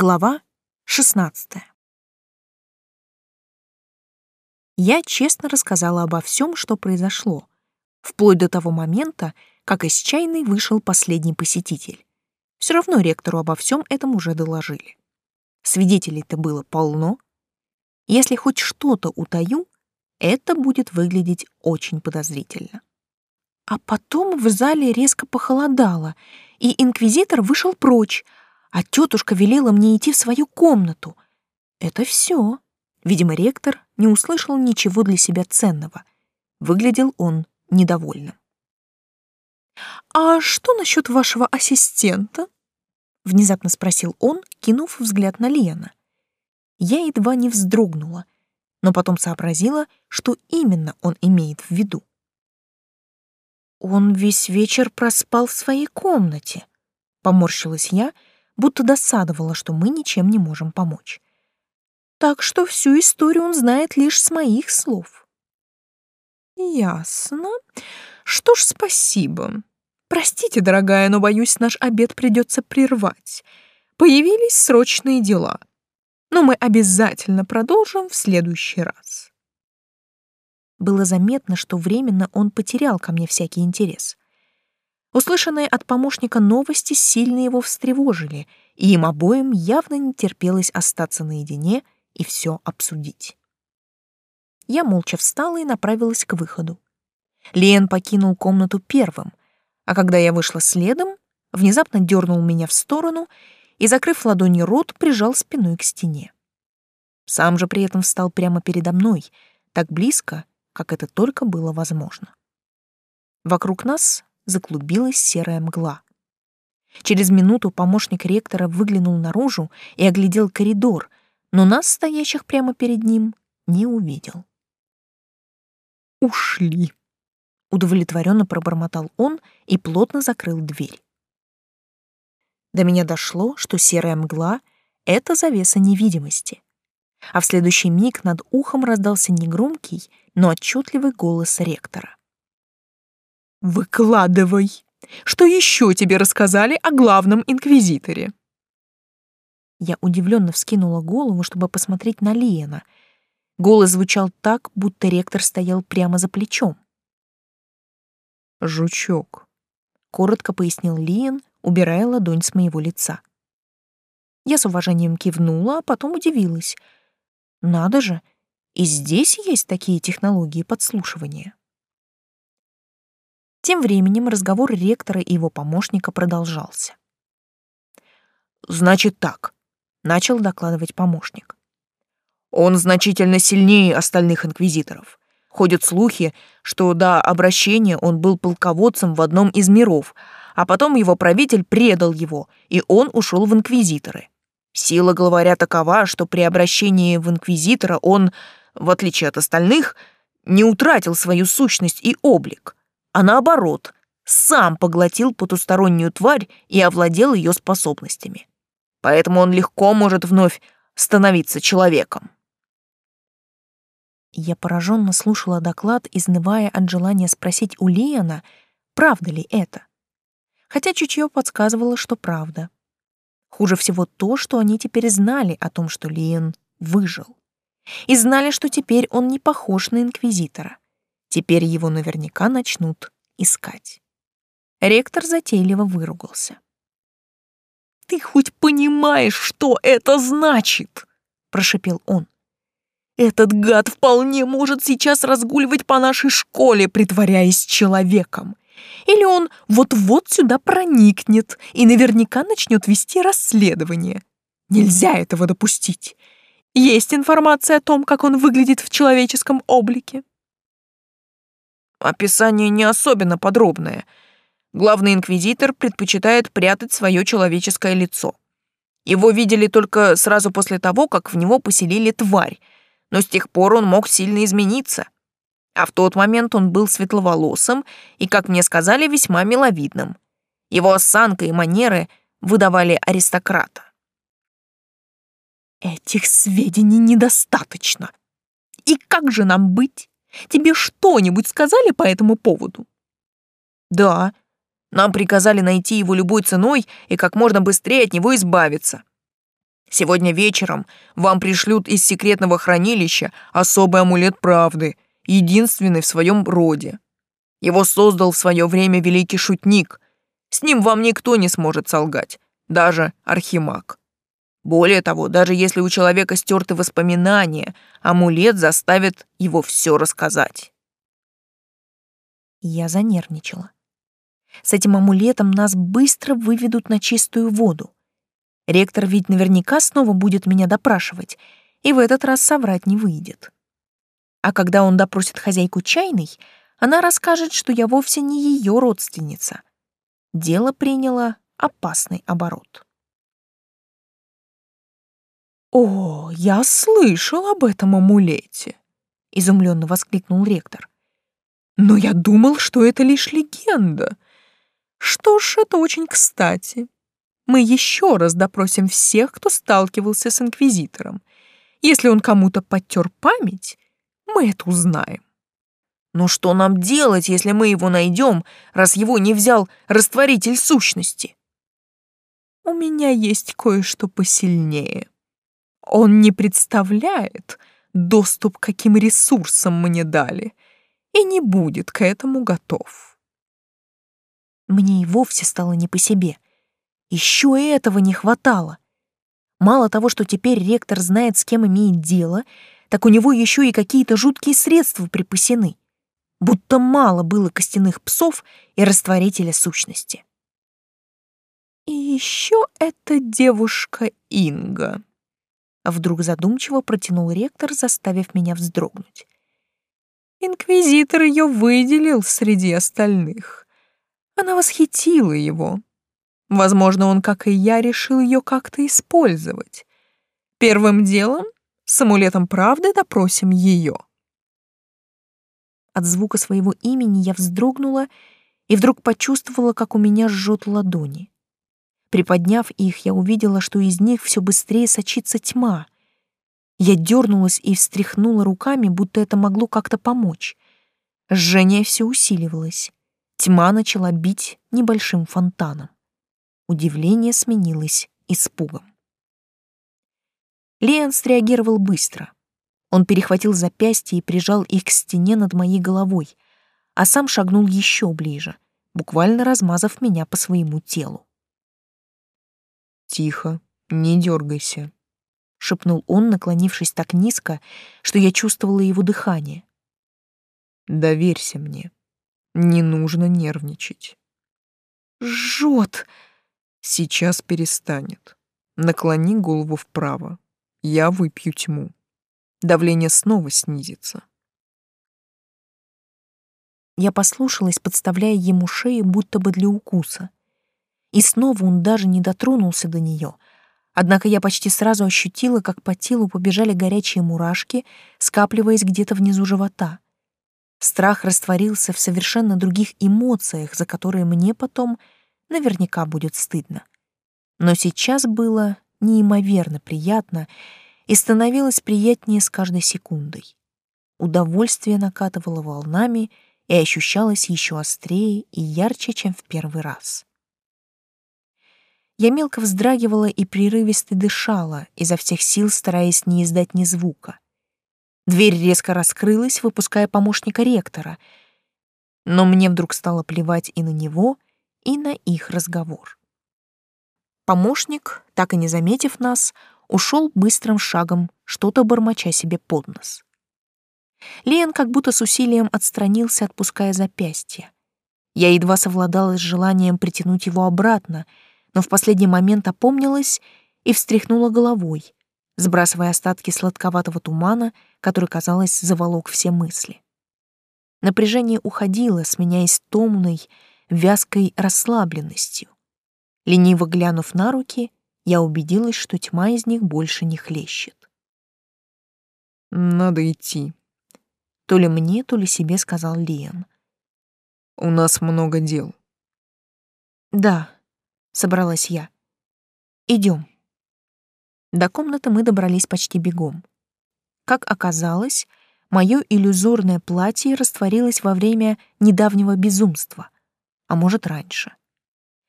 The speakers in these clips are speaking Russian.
Глава 16. Я честно рассказала обо всем, что произошло, вплоть до того момента, как из чайной вышел последний посетитель. Все равно ректору обо всем этом уже доложили. Свидетелей-то было полно. Если хоть что-то утаю, это будет выглядеть очень подозрительно. А потом в зале резко похолодало, и инквизитор вышел прочь, а тетушка велела мне идти в свою комнату. Это все. Видимо, ректор не услышал ничего для себя ценного. Выглядел он недовольным. «А что насчет вашего ассистента?» — внезапно спросил он, кинув взгляд на Лена. Я едва не вздрогнула, но потом сообразила, что именно он имеет в виду. «Он весь вечер проспал в своей комнате», — поморщилась я, — будто досадовала, что мы ничем не можем помочь. Так что всю историю он знает лишь с моих слов. Ясно. Что ж, спасибо. Простите, дорогая, но, боюсь, наш обед придется прервать. Появились срочные дела. Но мы обязательно продолжим в следующий раз. Было заметно, что временно он потерял ко мне всякий интерес. Услышанные от помощника новости сильно его встревожили, и им обоим явно не терпелось остаться наедине и все обсудить. Я молча встала и направилась к выходу. Лен покинул комнату первым, а когда я вышла следом, внезапно дернул меня в сторону и, закрыв ладонью рот, прижал спиной к стене. Сам же при этом встал прямо передо мной, так близко, как это только было возможно. Вокруг нас заклубилась серая мгла. Через минуту помощник ректора выглянул наружу и оглядел коридор, но нас, стоящих прямо перед ним, не увидел. «Ушли!» — удовлетворенно пробормотал он и плотно закрыл дверь. До меня дошло, что серая мгла — это завеса невидимости. А в следующий миг над ухом раздался негромкий, но отчетливый голос ректора. Выкладывай. Что еще тебе рассказали о главном инквизиторе? Я удивленно вскинула голову, чтобы посмотреть на Лиена. Голос звучал так, будто ректор стоял прямо за плечом. «Жучок», — коротко пояснил Лиен, убирая ладонь с моего лица. Я с уважением кивнула, а потом удивилась. «Надо же, и здесь есть такие технологии подслушивания». Тем временем разговор ректора и его помощника продолжался. «Значит так», — начал докладывать помощник. «Он значительно сильнее остальных инквизиторов. Ходят слухи, что до обращения он был полководцем в одном из миров, а потом его правитель предал его, и он ушел в инквизиторы. Сила главаря такова, что при обращении в инквизитора он, в отличие от остальных, не утратил свою сущность и облик а наоборот, сам поглотил потустороннюю тварь и овладел ее способностями. Поэтому он легко может вновь становиться человеком. Я пораженно слушала доклад, изнывая от желания спросить у Лиана, правда ли это. Хотя чутье подсказывало, что правда. Хуже всего то, что они теперь знали о том, что Лиан выжил. И знали, что теперь он не похож на инквизитора. Теперь его наверняка начнут искать. Ректор затейливо выругался. «Ты хоть понимаешь, что это значит?» — прошепел он. «Этот гад вполне может сейчас разгуливать по нашей школе, притворяясь человеком. Или он вот-вот сюда проникнет и наверняка начнет вести расследование. Нельзя этого допустить. Есть информация о том, как он выглядит в человеческом облике?» Описание не особенно подробное. Главный инквизитор предпочитает прятать свое человеческое лицо. Его видели только сразу после того, как в него поселили тварь, но с тех пор он мог сильно измениться. А в тот момент он был светловолосым и, как мне сказали, весьма миловидным. Его осанка и манеры выдавали аристократа. Этих сведений недостаточно. И как же нам быть? Тебе что-нибудь сказали по этому поводу? Да. Нам приказали найти его любой ценой и как можно быстрее от него избавиться. Сегодня вечером вам пришлют из секретного хранилища особый амулет правды, единственный в своем роде. Его создал в свое время великий шутник. С ним вам никто не сможет солгать, даже архимаг. Более того, даже если у человека стерты воспоминания, амулет заставит его все рассказать. Я занервничала. С этим амулетом нас быстро выведут на чистую воду. Ректор ведь наверняка снова будет меня допрашивать, и в этот раз соврать не выйдет. А когда он допросит хозяйку чайной, она расскажет, что я вовсе не ее родственница. Дело приняло опасный оборот. «О, я слышал об этом амулете!» — изумленно воскликнул ректор. «Но я думал, что это лишь легенда. Что ж, это очень кстати. Мы еще раз допросим всех, кто сталкивался с Инквизитором. Если он кому-то подтер память, мы это узнаем. Но что нам делать, если мы его найдем, раз его не взял растворитель сущности? У меня есть кое-что посильнее. Он не представляет доступ каким ресурсам мне дали и не будет к этому готов. Мне и вовсе стало не по себе. Еще и этого не хватало. Мало того, что теперь ректор знает, с кем имеет дело, так у него еще и какие-то жуткие средства припасены. Будто мало было костяных псов и растворителя сущности. И еще эта девушка Инга. Вдруг задумчиво протянул ректор, заставив меня вздрогнуть. Инквизитор ее выделил среди остальных. Она восхитила его. Возможно, он, как и я, решил ее как-то использовать. Первым делом с амулетом правды допросим ее. От звука своего имени я вздрогнула и вдруг почувствовала, как у меня жжет ладони. Приподняв их, я увидела, что из них все быстрее сочится тьма. Я дернулась и встряхнула руками, будто это могло как-то помочь. Жжение все усиливалось. Тьма начала бить небольшим фонтаном. Удивление сменилось испугом. Леон среагировал быстро. Он перехватил запястья и прижал их к стене над моей головой, а сам шагнул еще ближе, буквально размазав меня по своему телу. «Тихо, не дергайся», — шепнул он, наклонившись так низко, что я чувствовала его дыхание. «Доверься мне. Не нужно нервничать». «Жжет!» «Сейчас перестанет. Наклони голову вправо. Я выпью тьму. Давление снова снизится». Я послушалась, подставляя ему шею, будто бы для укуса. И снова он даже не дотронулся до нее. Однако я почти сразу ощутила, как по телу побежали горячие мурашки, скапливаясь где-то внизу живота. Страх растворился в совершенно других эмоциях, за которые мне потом наверняка будет стыдно. Но сейчас было неимоверно приятно и становилось приятнее с каждой секундой. Удовольствие накатывало волнами и ощущалось еще острее и ярче, чем в первый раз. Я мелко вздрагивала и прерывисто дышала, изо всех сил стараясь не издать ни звука. Дверь резко раскрылась, выпуская помощника ректора, но мне вдруг стало плевать и на него, и на их разговор. Помощник, так и не заметив нас, ушел быстрым шагом, что-то бормоча себе под нос. Лен как будто с усилием отстранился, отпуская запястье. Я едва совладала с желанием притянуть его обратно — но в последний момент опомнилась и встряхнула головой, сбрасывая остатки сладковатого тумана, который, казалось, заволок все мысли. Напряжение уходило, сменяясь томной, вязкой расслабленностью. Лениво глянув на руки, я убедилась, что тьма из них больше не хлещет. «Надо идти», — то ли мне, то ли себе сказал Лиам. «У нас много дел». «Да», собралась я. Идем. До комнаты мы добрались почти бегом. Как оказалось, мое иллюзорное платье растворилось во время недавнего безумства, а может, раньше.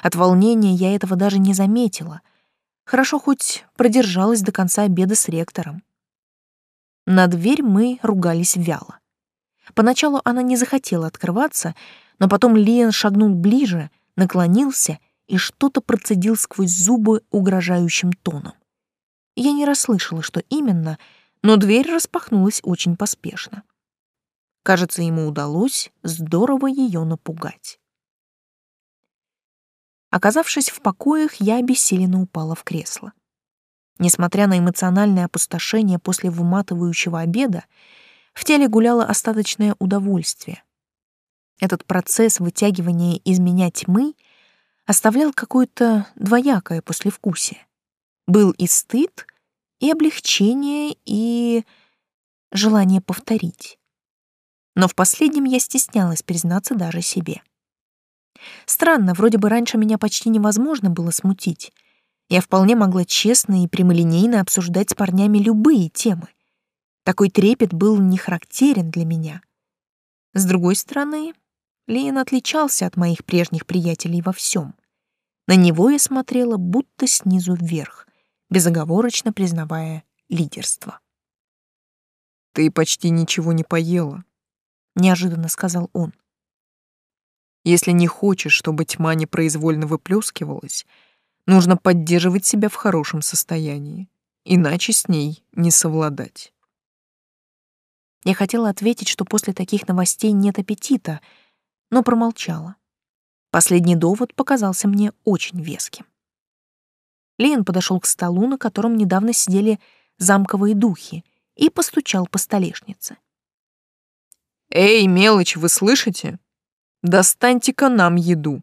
От волнения я этого даже не заметила, Хорошо хоть продержалась до конца обеда с ректором. На дверь мы ругались вяло. Поначалу она не захотела открываться, но потом Лиен шагнул ближе, наклонился и что-то процедил сквозь зубы угрожающим тоном. Я не расслышала, что именно, но дверь распахнулась очень поспешно. Кажется, ему удалось здорово ее напугать. Оказавшись в покоях, я обессиленно упала в кресло. Несмотря на эмоциональное опустошение после выматывающего обеда, в теле гуляло остаточное удовольствие. Этот процесс вытягивания из меня тьмы оставлял какое-то двоякое послевкусие. Был и стыд, и облегчение, и желание повторить. Но в последнем я стеснялась признаться даже себе. Странно, вроде бы раньше меня почти невозможно было смутить. Я вполне могла честно и прямолинейно обсуждать с парнями любые темы. Такой трепет был не характерен для меня. С другой стороны, Лиен отличался от моих прежних приятелей во всем. На него я смотрела будто снизу вверх, безоговорочно признавая лидерство. «Ты почти ничего не поела», — неожиданно сказал он. Если не хочешь, чтобы тьма непроизвольно выплескивалась, нужно поддерживать себя в хорошем состоянии, иначе с ней не совладать. Я хотела ответить, что после таких новостей нет аппетита, но промолчала. Последний довод показался мне очень веским. Лейн подошел к столу, на котором недавно сидели замковые духи, и постучал по столешнице. «Эй, мелочь, вы слышите?» Достаньте-ка нам еду.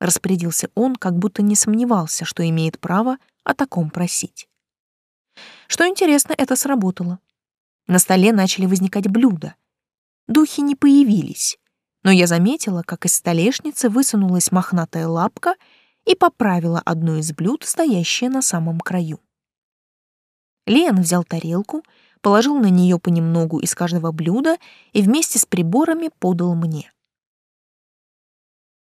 Распорядился он, как будто не сомневался, что имеет право о таком просить. Что интересно, это сработало. На столе начали возникать блюда. Духи не появились, но я заметила, как из столешницы высунулась мохнатая лапка и поправила одно из блюд, стоящее на самом краю. Лен взял тарелку, положил на нее понемногу из каждого блюда и вместе с приборами подал мне.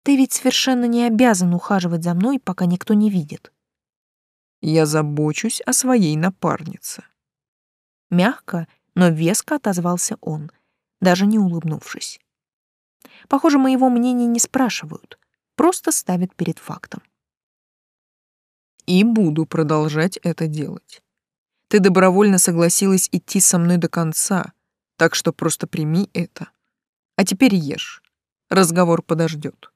Ты ведь совершенно не обязан ухаживать за мной, пока никто не видит. Я забочусь о своей напарнице. Мягко, но веско отозвался он, даже не улыбнувшись. Похоже, моего мнения не спрашивают, просто ставят перед фактом. И буду продолжать это делать. Ты добровольно согласилась идти со мной до конца, так что просто прими это. А теперь ешь. Разговор подождет.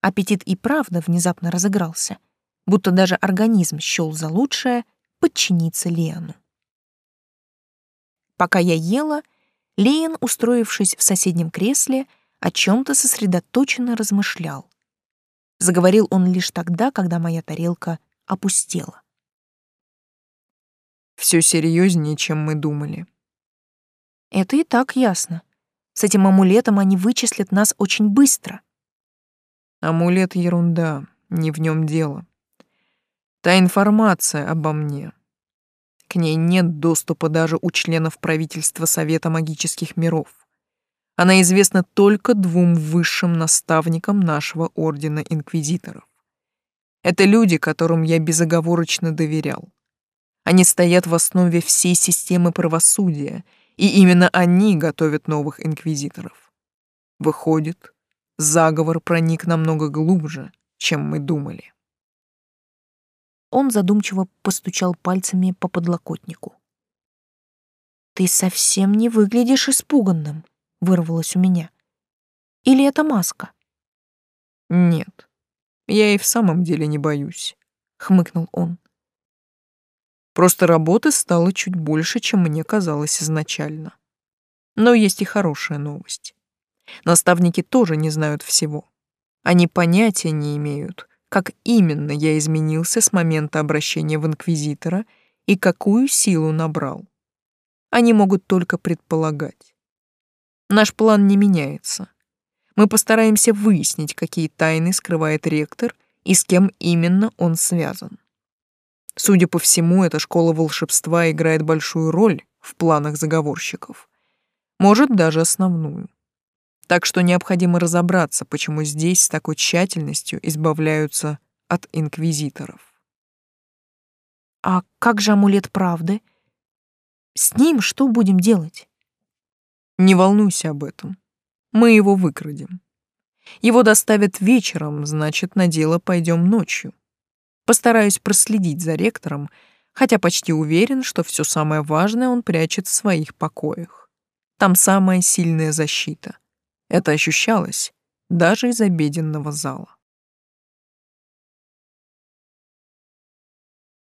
Аппетит и правда внезапно разыгрался, будто даже организм счел за лучшее подчиниться Леону. Пока я ела, Леон, устроившись в соседнем кресле, о чем-то сосредоточенно размышлял. Заговорил он лишь тогда, когда моя тарелка опустела. Все серьезнее, чем мы думали. Это и так ясно. С этим амулетом они вычислят нас очень быстро. Амулет — ерунда, не в нем дело. Та информация обо мне. Ней нет доступа даже у членов правительства Совета магических миров. Она известна только двум высшим наставникам нашего Ордена Инквизиторов. Это люди, которым я безоговорочно доверял. Они стоят в основе всей системы правосудия, и именно они готовят новых инквизиторов. Выходит, Заговор проник намного глубже, чем мы думали. Он задумчиво постучал пальцами по подлокотнику. «Ты совсем не выглядишь испуганным», — вырвалось у меня. «Или это маска?» «Нет, я и в самом деле не боюсь», — хмыкнул он. «Просто работы стало чуть больше, чем мне казалось изначально. Но есть и хорошая новость. Наставники тоже не знают всего. Они понятия не имеют, как именно я изменился с момента обращения в Инквизитора и какую силу набрал. Они могут только предполагать. Наш план не меняется. Мы постараемся выяснить, какие тайны скрывает ректор и с кем именно он связан. Судя по всему, эта школа волшебства играет большую роль в планах заговорщиков. Может, даже основную. Так что необходимо разобраться, почему здесь с такой тщательностью избавляются от инквизиторов. А как же амулет правды? С ним что будем делать? Не волнуйся об этом. Мы его выкрадем. Его доставят вечером, значит, на дело пойдем ночью. Постараюсь проследить за ректором, хотя почти уверен, что все самое важное он прячет в своих покоях. Там самая сильная защита. Это ощущалось даже из обеденного зала.